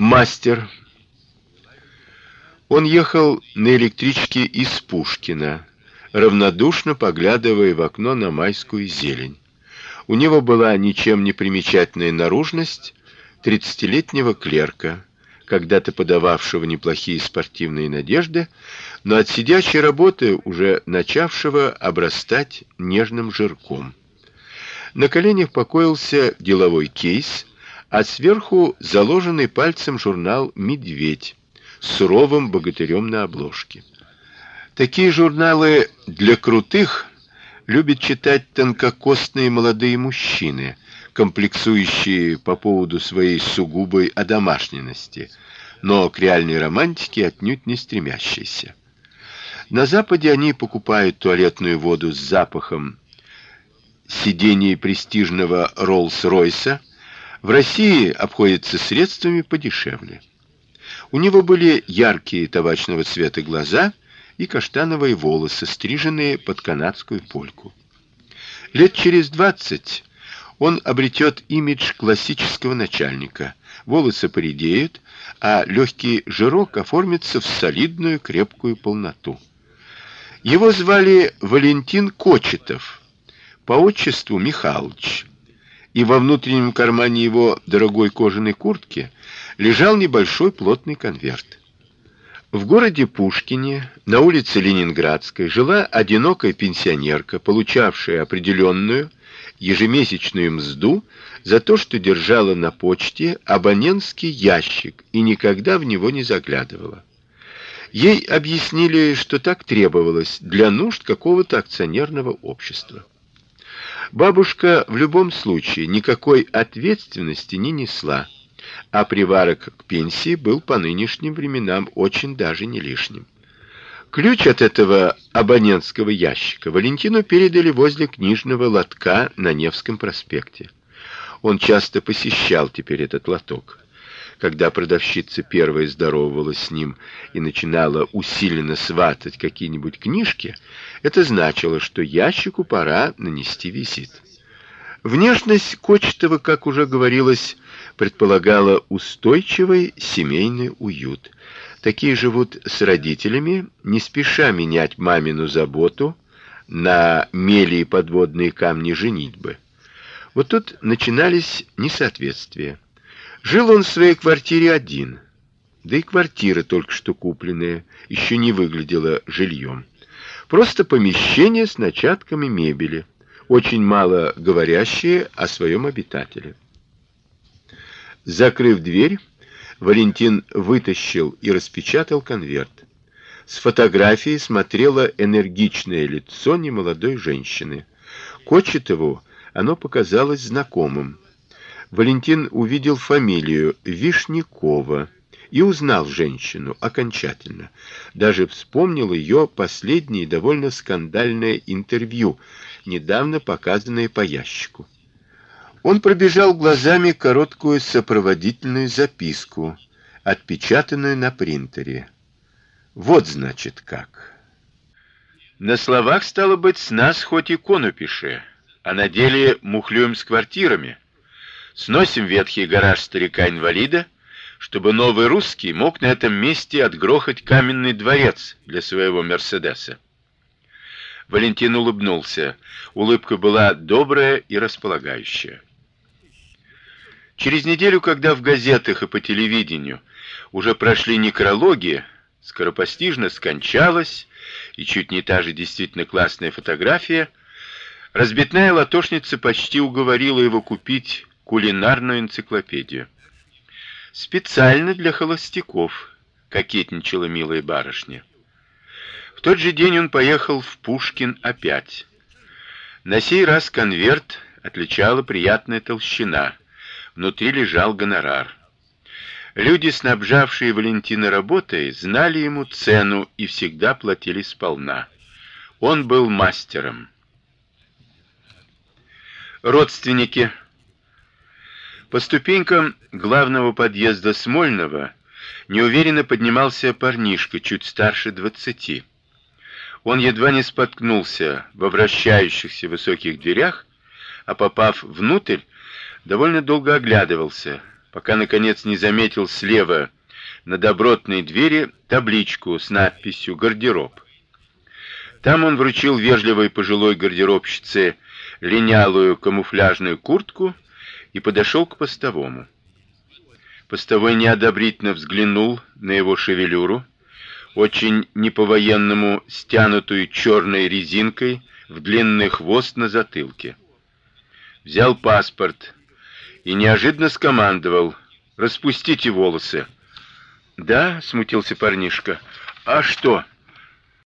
Мастер. Он ехал на электричке из Пушкина, равнодушно поглядывая в окно на майскую зелень. У него была ничем не примечательная наружность тридцатилетнего клерка, когда-то подававшего неплохие спортивные надежды, но от сидячей работы уже начавшего обрастать нежным жирком. На коленях покоился деловой кейс, а сверху заложенный пальцем журнал Медведь с суровым богатырем на обложке. Такие журналы для крутых любят читать тонкокостные молодые мужчины, комплексующие по поводу своей сугубой одомашненности, но к реальной романтике отнюдь не стремящиеся. На западе они покупают туалетную воду с запахом сидений престижного Rolls-Royce, в России обходится средствами подешевле. У него были яркие табачного цвета глаза и каштановые волосы, стриженные под канадскую польку. Лет через двадцать он обретет имидж классического начальника. Волосы поредеют, а легкий жирок оформится в солидную крепкую полноту. Его звали Валентин Кочетов, по отчеству Михайлович и во внутреннем кармане его дорогой кожаной куртки лежал небольшой плотный конверт. В городе Пушкине, на улице Ленинградской, жила одинокая пенсионерка, получавшая определенную ежемесячную мзду за то, что держала на почте абонентский ящик и никогда в него не заглядывала. Ей объяснили, что так требовалось для нужд какого-то акционерного общества. Бабушка в любом случае никакой ответственности не несла, а приварок к пенсии был по нынешним временам очень даже не лишним. Ключ от этого абонентского ящика Валентину передали возле книжного лотка на Невском проспекте. Он часто посещал теперь этот лоток. Когда продавщица первая здоровалась с ним и начинала усиленно сватать какие-нибудь книжки, это значило, что ящику пора нанести визит. Внешность Кочетова, как уже говорилось, предполагала устойчивый семейный уют. Такие живут с родителями, не спеша менять мамину заботу на мели и подводные камни женитьбы. Вот тут начинались несоответствия. Жил он в своей квартире один. Да и квартира только что купленная еще не выглядела жильем. Просто помещение с начатками мебели, очень мало говорящее о своем обитателе. Закрыв дверь, Валентин вытащил и распечатал конверт. С фотографии смотрело энергичное лицо немолодой женщины. Кочетову оно показалось знакомым. Валентин увидел фамилию Вишнякова и узнал женщину окончательно. Даже вспомнил ее последнее довольно скандальное интервью, недавно показанное по ящику. Он пробежал глазами короткую сопроводительную записку, отпечатанную на принтере. Вот значит как. На словах стало быть с нас хоть икону пиши, а на деле мухлюем с квартирами. Сносим ветхий гараж старика-инвалида, чтобы новый русский мог на этом месте отгрохать каменный дворец для своего Мерседеса. Валентин улыбнулся. Улыбка была добрая и располагающая. Через неделю, когда в газетах и по телевидению уже прошли некрологи, скоропостижно скончалась и чуть не та же действительно классная фотография, разбитная латошница почти уговорила его купить кулинарную энциклопедию. Специально для холостяков, кокетничала милая барышня. В тот же день он поехал в Пушкин опять. На сей раз конверт отличала приятная толщина. Внутри лежал гонорар. Люди, снабжавшие Валентина работой, знали ему цену и всегда платили сполна. Он был мастером. Родственники по ступенькам главного подъезда Смольного неуверенно поднимался парнишка, чуть старше двадцати. Он едва не споткнулся во вращающихся высоких дверях, а попав внутрь, довольно долго оглядывался, пока наконец не заметил слева на добротной двери табличку с надписью «Гардероб». Там он вручил вежливой пожилой гардеробщице линялую камуфляжную куртку и подошел к постовому. Постовой неодобрительно взглянул на его шевелюру, очень не по-военному стянутую черной резинкой в длинный хвост на затылке. Взял паспорт и неожиданно скомандовал: "Распустите волосы". "Да", смутился парнишка. "А что?"